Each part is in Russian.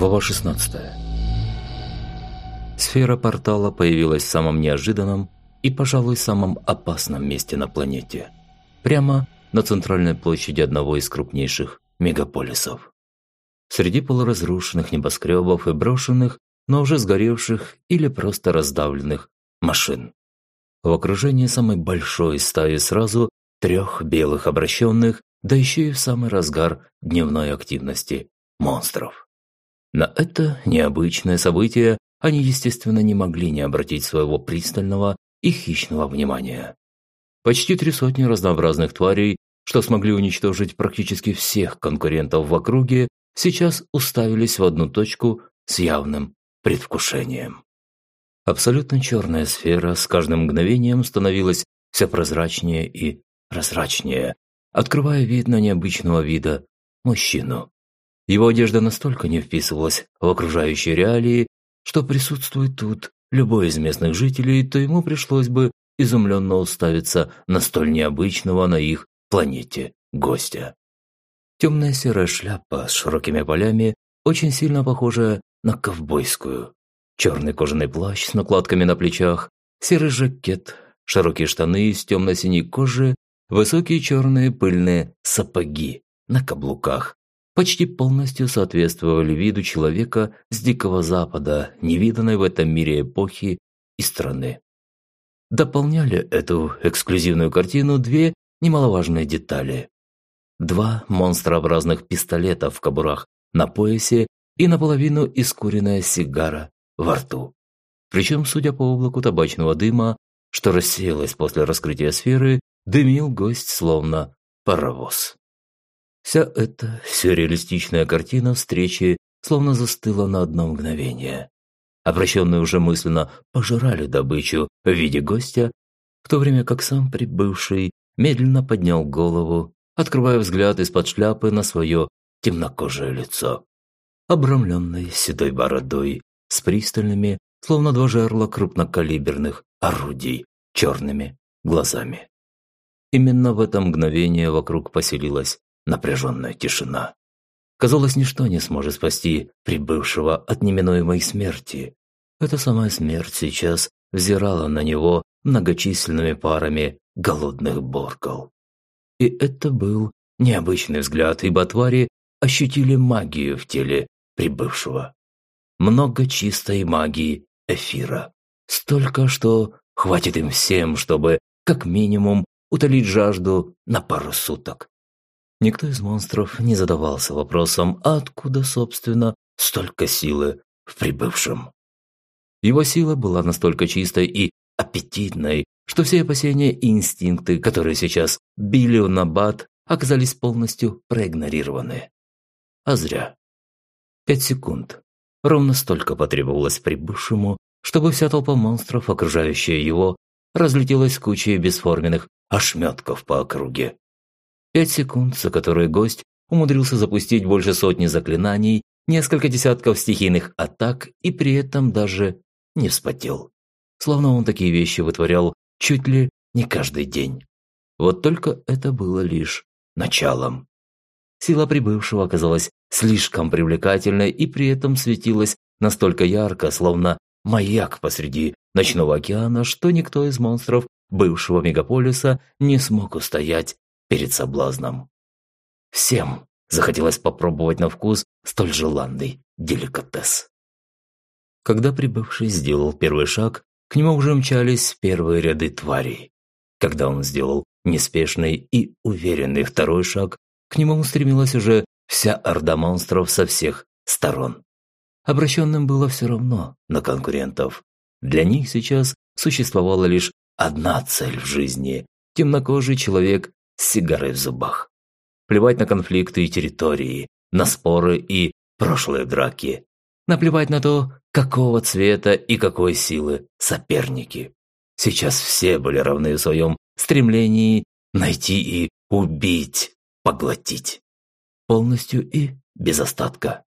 Глава 16. Сфера портала появилась в самом неожиданном и, пожалуй, самом опасном месте на планете. Прямо на центральной площади одного из крупнейших мегаполисов. Среди полуразрушенных небоскребов и брошенных, но уже сгоревших или просто раздавленных машин. В окружении самой большой стаи сразу трех белых обращенных, да еще и в самый разгар дневной активности монстров. На это необычное событие они, естественно, не могли не обратить своего пристального и хищного внимания. Почти три сотни разнообразных тварей, что смогли уничтожить практически всех конкурентов в округе, сейчас уставились в одну точку с явным предвкушением. Абсолютно черная сфера с каждым мгновением становилась все прозрачнее и прозрачнее, открывая вид на необычного вида мужчину. Его одежда настолько не вписывалась в окружающие реалии, что присутствует тут любой из местных жителей, то ему пришлось бы изумленно уставиться на столь необычного на их планете гостя. Темная серая шляпа с широкими полями, очень сильно похожая на ковбойскую. Черный кожаный плащ с накладками на плечах, серый жакет, широкие штаны из темно-синей кожи, высокие черные пыльные сапоги на каблуках почти полностью соответствовали виду человека с Дикого Запада, невиданной в этом мире эпохи и страны. Дополняли эту эксклюзивную картину две немаловажные детали. Два монстрообразных пистолета в кобурах на поясе и наполовину искуренная сигара во рту. Причем, судя по облаку табачного дыма, что рассеялось после раскрытия сферы, дымил гость словно паровоз. Вся эта сюрреалистичная картина встречи словно застыла на одно мгновение. Обращенные уже мысленно пожирали добычу в виде гостя, в то время как сам прибывший медленно поднял голову, открывая взгляд из-под шляпы на свое темнокожее лицо, обрамленное седой бородой, с пристальными, словно два жерла крупнокалиберных орудий, черными глазами. Именно в это мгновение вокруг поселилась напряженная тишина. Казалось, ничто не сможет спасти прибывшего от неминуемой смерти. Эта самая смерть сейчас взирала на него многочисленными парами голодных боркал. И это был необычный взгляд, ибо твари ощутили магию в теле прибывшего. Много чистой магии эфира. Столько, что хватит им всем, чтобы, как минимум, утолить жажду на пару суток. Никто из монстров не задавался вопросом, откуда, собственно, столько силы в прибывшем. Его сила была настолько чистой и аппетитной, что все опасения и инстинкты, которые сейчас били на бат, оказались полностью проигнорированы. А зря. Пять секунд. Ровно столько потребовалось прибывшему, чтобы вся толпа монстров, окружающая его, разлетелась кучей бесформенных ошметков по округе. Пять секунд, за которые гость умудрился запустить больше сотни заклинаний, несколько десятков стихийных атак и при этом даже не вспотел. Словно он такие вещи вытворял чуть ли не каждый день. Вот только это было лишь началом. Сила прибывшего оказалась слишком привлекательной и при этом светилась настолько ярко, словно маяк посреди ночного океана, что никто из монстров бывшего мегаполиса не смог устоять перед соблазном. Всем захотелось попробовать на вкус столь желанный деликатес. Когда прибывший сделал первый шаг, к нему уже мчались первые ряды тварей. Когда он сделал неспешный и уверенный второй шаг, к нему устремилась уже вся орда монстров со всех сторон. Обращенным было все равно на конкурентов. Для них сейчас существовала лишь одна цель в жизни – темнокожий человек с сигарой в зубах. Плевать на конфликты и территории, на споры и прошлые драки. Наплевать на то, какого цвета и какой силы соперники. Сейчас все были равны в своем стремлении найти и убить, поглотить. Полностью и без остатка.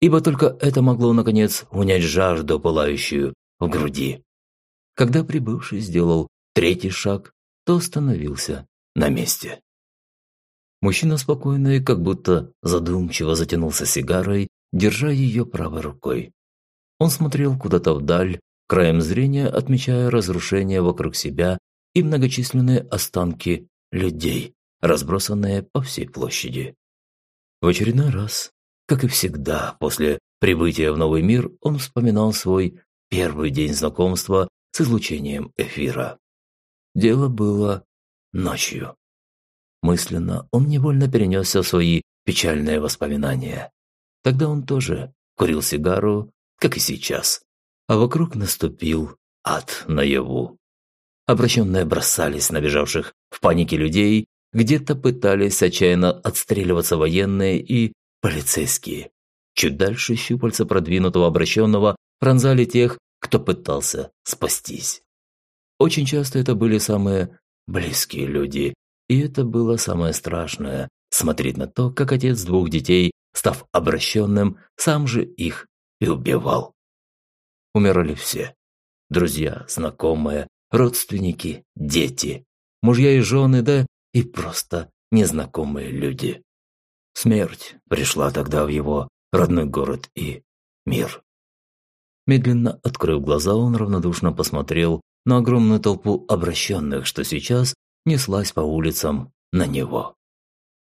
Ибо только это могло, наконец, унять жажду, пылающую в груди. Когда прибывший сделал третий шаг, то остановился на месте. Мужчина спокойно и как будто задумчиво затянулся сигарой, держа ее правой рукой. Он смотрел куда-то вдаль, краем зрения отмечая разрушения вокруг себя и многочисленные останки людей, разбросанные по всей площади. В очередной раз, как и всегда, после прибытия в новый мир, он вспоминал свой первый день знакомства с излучением эфира. Дело было ночью. Мысленно он невольно перенесся в свои печальные воспоминания. Тогда он тоже курил сигару, как и сейчас. А вокруг наступил ад наяву. Обращенные бросались на бежавших в панике людей, где-то пытались отчаянно отстреливаться военные и полицейские. Чуть дальше щупальца продвинутого обращенного пронзали тех, кто пытался спастись. Очень часто это были самые близкие люди, и это было самое страшное – смотреть на то, как отец двух детей, став обращенным, сам же их и убивал. Умирали все – друзья, знакомые, родственники, дети, мужья и жены, да и просто незнакомые люди. Смерть пришла тогда в его родной город и мир. Медленно открыв глаза, он равнодушно посмотрел на огромную толпу обращенных, что сейчас неслась по улицам на него.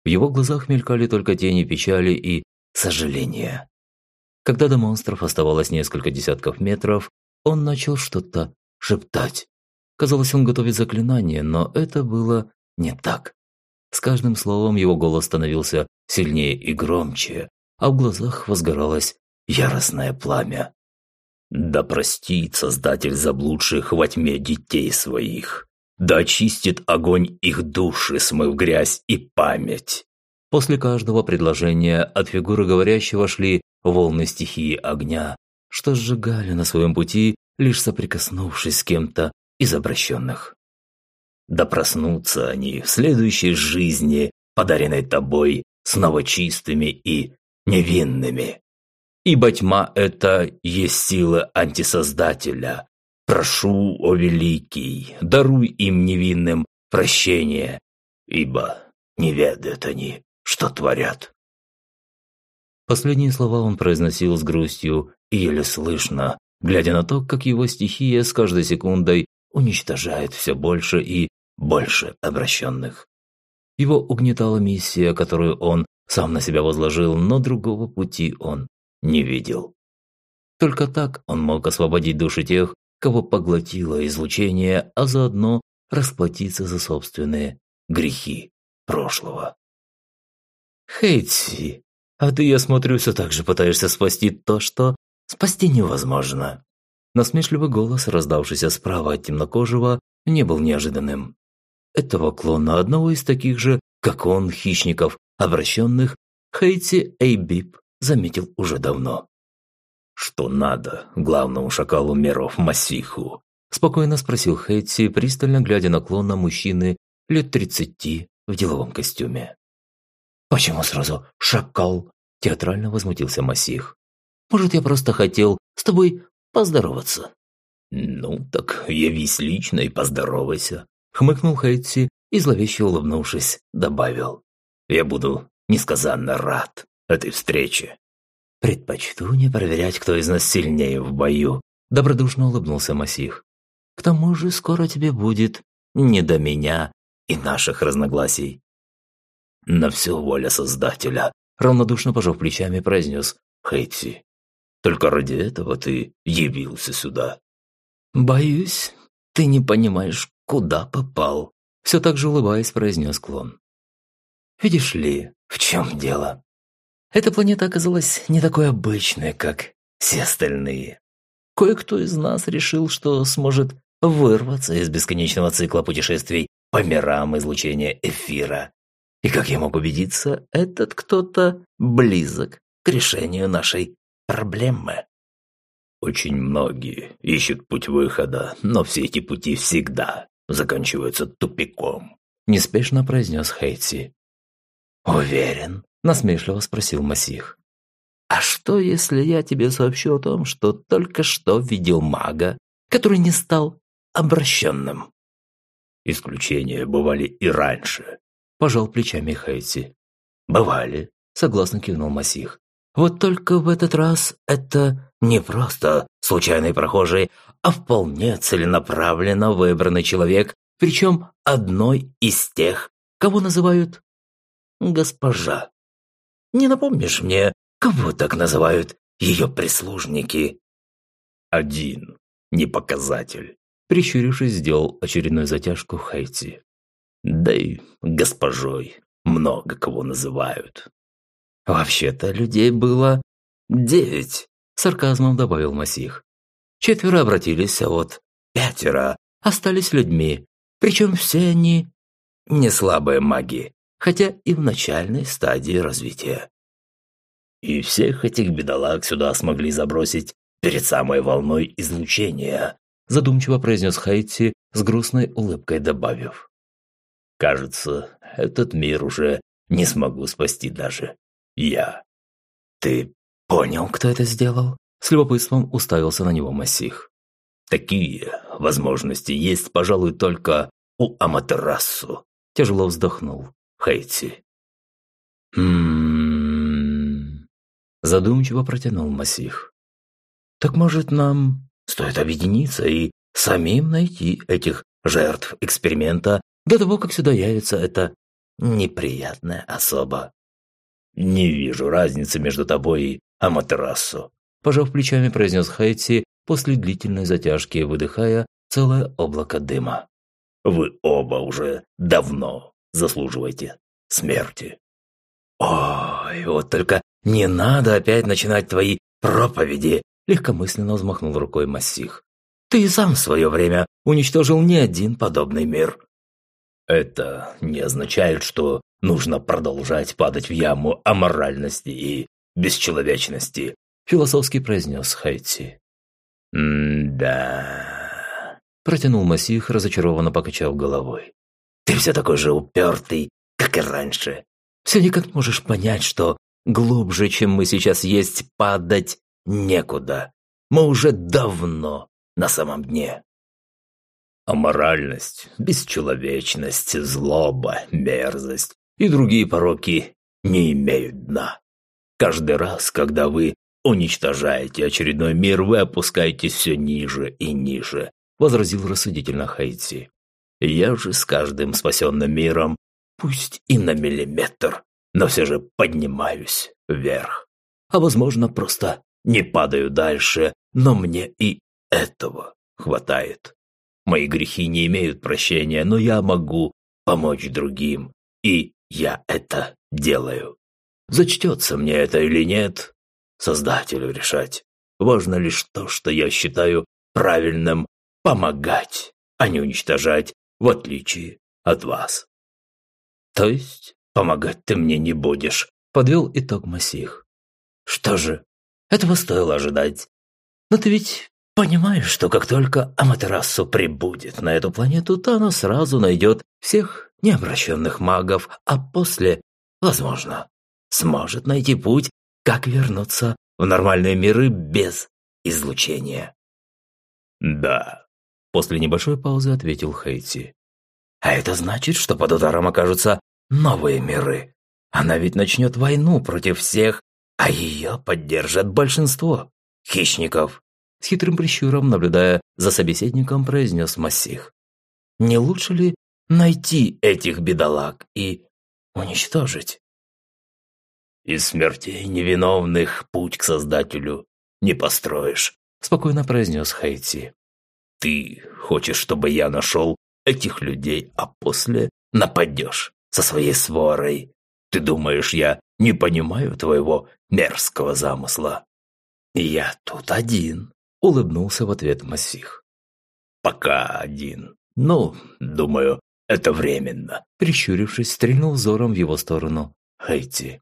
В его глазах мелькали только тени печали и сожаления. Когда до монстров оставалось несколько десятков метров, он начал что-то шептать. Казалось, он готовит заклинание, но это было не так. С каждым словом его голос становился сильнее и громче, а в глазах возгоралось яростное пламя. «Да простит Создатель заблудших во тьме детей своих! Да очистит огонь их души, смыв грязь и память!» После каждого предложения от фигуры говорящего шли волны стихии огня, что сжигали на своем пути, лишь соприкоснувшись с кем-то из обращенных. Да проснутся они в следующей жизни, подаренной тобой, снова чистыми и невинными. Ибо тьма – это есть сила антисоздателя. Прошу, о великий, даруй им невинным прощение, ибо не ведают они, что творят. Последние слова он произносил с грустью и еле слышно, глядя на то, как его стихия с каждой секундой уничтожает все больше и больше обращенных. Его угнетала миссия, которую он сам на себя возложил, но другого пути он не видел. Только так он мог освободить души тех, кого поглотило излучение, а заодно расплатиться за собственные грехи прошлого. Хейтси, а ты, я смотрю, все так же пытаешься спасти то, что спасти невозможно. Насмешливый голос, раздавшийся справа от темнокожего, не был неожиданным. Этого клона, одного из таких же, как он, хищников, обращенных, Хейти Эйбип заметил уже давно. «Что надо главному шакалу миров Масиху?» Спокойно спросил Хейти, пристально глядя на клона мужчины лет тридцати в деловом костюме. «Почему сразу шакал?» – театрально возмутился Масих. «Может, я просто хотел с тобой поздороваться?» «Ну, так явись лично и поздоровайся», – хмыкнул Хэтси и, зловеще улыбнувшись, добавил. «Я буду несказанно рад этой встрече». «Предпочту не проверять, кто из нас сильнее в бою», – добродушно улыбнулся Масих. «К тому же скоро тебе будет не до меня и наших разногласий». «На все воля Создателя», – равнодушно пожав плечами, произнес Хейтси. «Только ради этого ты явился сюда». «Боюсь, ты не понимаешь, куда попал», – все так же улыбаясь, произнес клон. «Видишь ли, в чем дело? Эта планета оказалась не такой обычной, как все остальные. Кое-кто из нас решил, что сможет вырваться из бесконечного цикла путешествий по мирам излучения эфира. И как я мог убедиться, этот кто-то близок к решению нашей проблемы. Очень многие ищут путь выхода, но все эти пути всегда заканчиваются тупиком», – неспешно произнес Хейтси. «Уверен?» Насмешливо спросил Масих. «А что, если я тебе сообщу о том, что только что видел мага, который не стал обращенным?» «Исключения бывали и раньше», – пожал плечами Хейси. «Бывали», – согласно кивнул Масих. Вот только в этот раз это не просто случайный прохожий, а вполне целенаправленно выбранный человек, причем одной из тех, кого называют госпожа. Не напомнишь мне, кого так называют ее прислужники? Один, не показатель. Прищурившись, сделал очередную затяжку Хайти. Да и госпожой много кого называют. Вообще-то людей было девять, сарказмом добавил Масих. Четверо обратились, а вот пятеро остались людьми. Причем все они не слабые маги, хотя и в начальной стадии развития. И всех этих бедолаг сюда смогли забросить перед самой волной излучения, задумчиво произнес Хайти с грустной улыбкой добавив. Кажется, этот мир уже не смогу спасти даже я. Ты понял, кто это сделал? С любопытством уставился на него Масих. Такие возможности есть, пожалуй, только у Аматерасу. Тяжело вздохнул Хейти. «М-м-м...» Задумчиво протянул Масих. «Так, может, нам стоит объединиться и самим найти этих жертв эксперимента до того, как сюда явится эта неприятная особа?» «Не вижу разницы между тобой и Аматерасу», пожав плечами, произнес Хайти после длительной затяжки, выдыхая целое облако дыма. «Вы оба уже давно заслуживаете смерти». «Ой, вот только не надо опять начинать твои проповеди!» Легкомысленно взмахнул рукой Массих. «Ты и сам в свое время уничтожил не один подобный мир». «Это не означает, что нужно продолжать падать в яму аморальности и бесчеловечности», философски произнес Хайти. «М-да...» Протянул Масих, разочарованно покачав головой. «Ты все такой же упертый, как и раньше. Все никак можешь понять, что глубже, чем мы сейчас есть, падать некуда. Мы уже давно на самом дне». Аморальность, бесчеловечность, злоба, мерзость и другие пороки не имеют дна. Каждый раз, когда вы уничтожаете очередной мир, вы опускаетесь все ниже и ниже, возразил рассудительно Хайти. Я же с каждым спасенным миром, пусть и на миллиметр, но все же поднимаюсь вверх. А возможно, просто не падаю дальше, но мне и этого хватает. Мои грехи не имеют прощения, но я могу помочь другим, и я это делаю. Зачтется мне это или нет, Создателю решать. Важно лишь то, что я считаю правильным помогать, а не уничтожать, в отличие от вас. То есть помогать ты мне не будешь, подвел итог Масих. Что же, этого стоило ожидать. Но ты ведь понимаешь, что как только Аматерасу прибудет на эту планету, то она сразу найдет всех необращенных магов, а после, возможно, сможет найти путь, как вернуться в нормальные миры без излучения. Да, после небольшой паузы ответил Хейти. А это значит, что под ударом окажутся новые миры. Она ведь начнет войну против всех, а ее поддержат большинство хищников. С хитрым прищуром, наблюдая за собеседником, произнес Массих. Не лучше ли найти этих бедолаг и уничтожить? «Из смертей невиновных путь к Создателю не построишь», – спокойно произнес Хейти. «Ты хочешь, чтобы я нашел этих людей, а после нападешь со своей сворой? Ты думаешь, я не понимаю твоего мерзкого замысла?» «Я тут один», улыбнулся в ответ Массих. «Пока один. Ну, думаю, это временно», прищурившись, стрельнул взором в его сторону Хейти.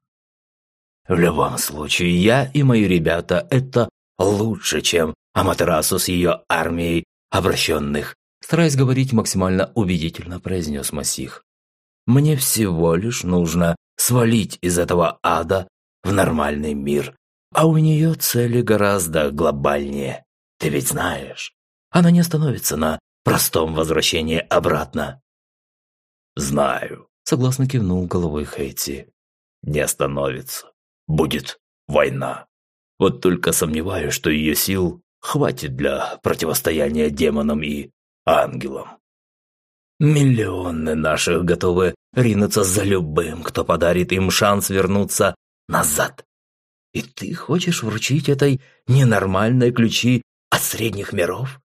«В любом случае, я и мои ребята – это лучше, чем Аматерасу с ее армией обращенных», стараясь говорить максимально убедительно, произнес Массих. «Мне всего лишь нужно свалить из этого ада в нормальный мир, а у нее цели гораздо глобальнее. Ты ведь знаешь, она не остановится на простом возвращении обратно. Знаю, согласно кивнул головой Хейти. Не остановится. Будет война. Вот только сомневаюсь, что ее сил хватит для противостояния демонам и ангелам. Миллионы наших готовы ринуться за любым, кто подарит им шанс вернуться назад. И ты хочешь вручить этой ненормальной ключи от средних миров?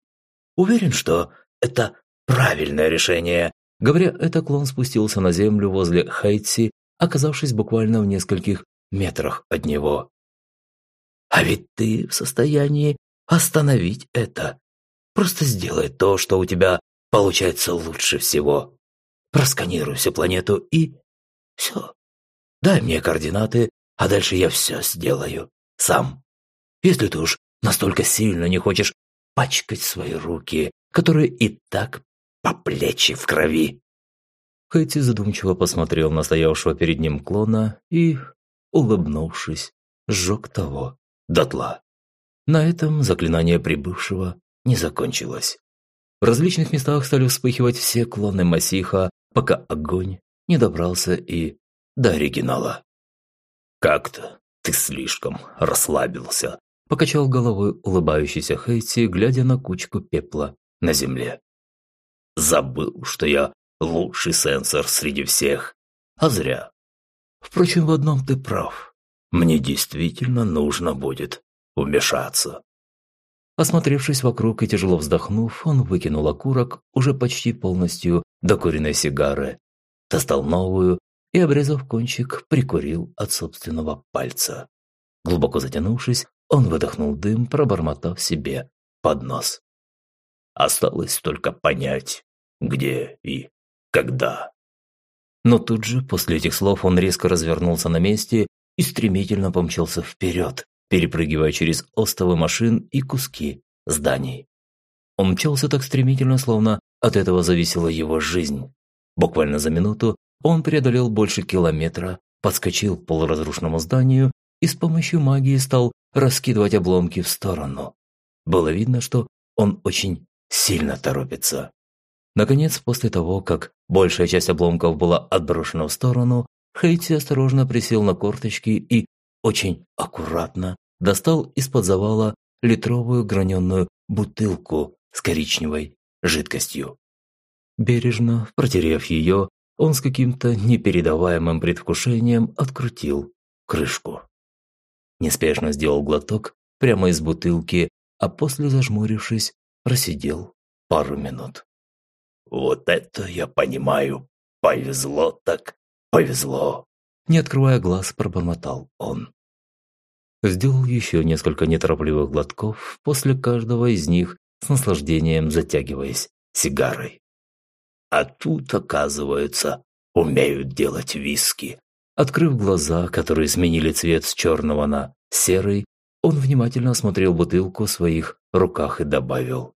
Уверен, что это правильное решение. Говоря это, клон спустился на землю возле Хейтси, оказавшись буквально в нескольких метрах от него. А ведь ты в состоянии остановить это. Просто сделай то, что у тебя получается лучше всего. Просканируй всю планету и... Все. Дай мне координаты, а дальше я все сделаю. Сам. Если ты уж настолько сильно не хочешь пачкать свои руки, которые и так по плечи в крови. Хэти задумчиво посмотрел на стоявшего перед ним клона и, улыбнувшись, сжег того дотла. На этом заклинание прибывшего не закончилось. В различных местах стали вспыхивать все клоны Масиха, пока огонь не добрался и до оригинала. «Как-то ты слишком расслабился», – покачал головой улыбающийся Хейти, глядя на кучку пепла на земле. «Забыл, что я лучший сенсор среди всех, а зря. Впрочем, в одном ты прав. Мне действительно нужно будет вмешаться». Осмотревшись вокруг и тяжело вздохнув, он выкинул окурок, уже почти полностью докуренной сигары, достал новую и, обрезав кончик, прикурил от собственного пальца. Глубоко затянувшись, он выдохнул дым, пробормотав себе под нос. Осталось только понять, где и когда. Но тут же, после этих слов, он резко развернулся на месте и стремительно помчался вперед, перепрыгивая через остовы машин и куски зданий. Он мчался так стремительно, словно от этого зависела его жизнь. Буквально за минуту он преодолел больше километра, подскочил к полуразрушенному зданию и с помощью магии стал раскидывать обломки в сторону. Было видно, что он очень сильно торопится. Наконец, после того, как большая часть обломков была отброшена в сторону, Хейти осторожно присел на корточки и очень аккуратно достал из-под завала литровую граненую бутылку с коричневой жидкостью. Бережно протерев ее, он с каким-то непередаваемым предвкушением открутил крышку. Неспешно сделал глоток прямо из бутылки, а после, зажмурившись, просидел пару минут. «Вот это я понимаю! Повезло так, повезло!» Не открывая глаз, пробормотал он. Сделал еще несколько неторопливых глотков, после каждого из них с наслаждением затягиваясь сигарой. А тут, оказывается, умеют делать виски. Открыв глаза, которые сменили цвет с черного на серый, он внимательно осмотрел бутылку в своих руках и добавил.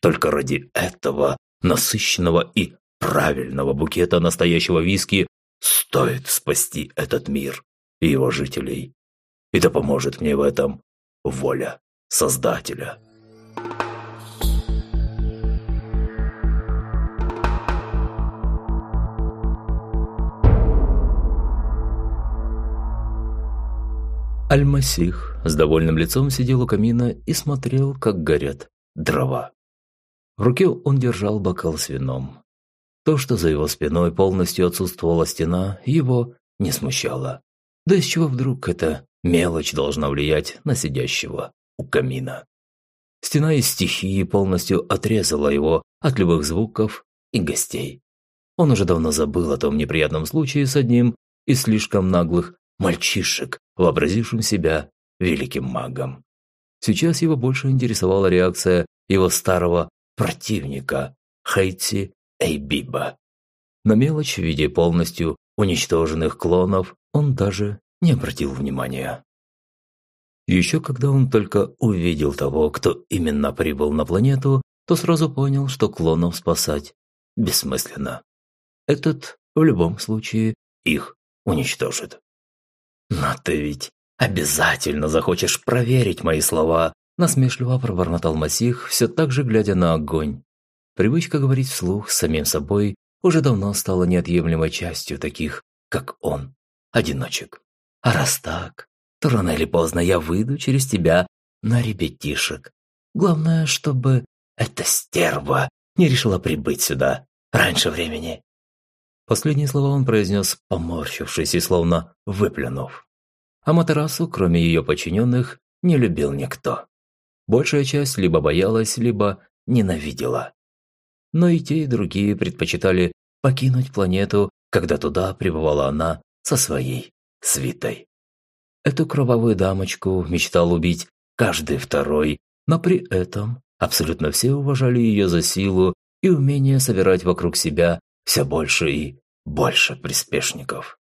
Только ради этого насыщенного и правильного букета настоящего виски стоит спасти этот мир и его жителей. И да поможет мне в этом воля Создателя. Альмасих с довольным лицом сидел у камина и смотрел, как горят дрова. В руке он держал бокал с вином. То, что за его спиной полностью отсутствовала стена, его не смущало. Да из чего вдруг эта мелочь должна влиять на сидящего у камина? Стена из стихии полностью отрезала его от любых звуков и гостей. Он уже давно забыл о том неприятном случае с одним из слишком наглых мальчишек, вообразившим себя великим магом. Сейчас его больше интересовала реакция его старого противника Хейти Эйбиба. На мелочь в виде полностью уничтоженных клонов он даже не обратил внимания. Еще когда он только увидел того, кто именно прибыл на планету, то сразу понял, что клонов спасать бессмысленно. Этот в любом случае их уничтожит. «Но ты ведь обязательно захочешь проверить мои слова», Насмешливо пробормотал Масих, все так же глядя на огонь. Привычка говорить вслух с самим собой уже давно стала неотъемлемой частью таких, как он, одиночек. А раз так, что рано или поздно я выйду через тебя на ребятишек. Главное, чтобы эта стерва не решила прибыть сюда раньше времени». Последние слова он произнес, поморщившись и словно выплюнув. А Матерасу, кроме ее подчиненных, не любил никто. Большая часть либо боялась, либо ненавидела. Но и те, и другие предпочитали покинуть планету, когда туда прибывала она со своей свитой. Эту кровавую дамочку мечтал убить каждый второй, но при этом абсолютно все уважали ее за силу и умение собирать вокруг себя все больше и больше приспешников.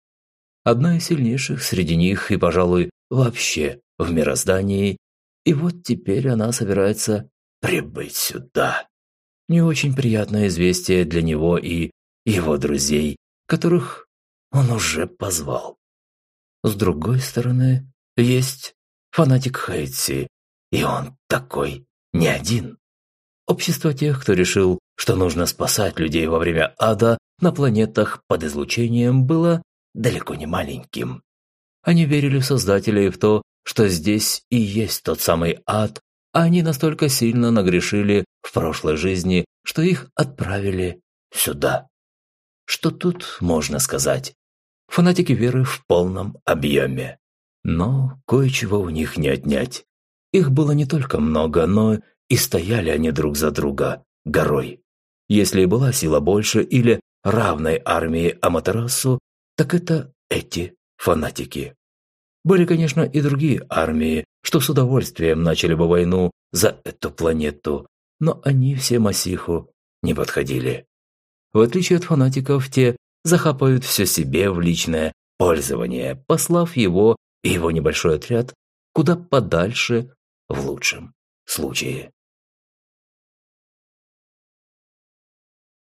Одна из сильнейших среди них и, пожалуй, вообще в мироздании, и вот теперь она собирается прибыть сюда. Не очень приятное известие для него и его друзей, которых он уже позвал. С другой стороны, есть фанатик Хейтси, и он такой не один. Общество тех, кто решил, что нужно спасать людей во время ада на планетах под излучением, было далеко не маленьким. Они верили в Создателя и в то, что здесь и есть тот самый ад, а они настолько сильно нагрешили в прошлой жизни, что их отправили сюда. Что тут можно сказать? Фанатики веры в полном объеме. Но кое-чего у них не отнять. Их было не только много, но и стояли они друг за друга горой. Если и была сила больше или равной армии Аматерасу, так это эти фанатики. Были, конечно, и другие армии, что с удовольствием начали бы войну за эту планету, но они все Масиху не подходили. В отличие от фанатиков, те захапают все себе в личное пользование, послав его и его небольшой отряд куда подальше в лучшем случае.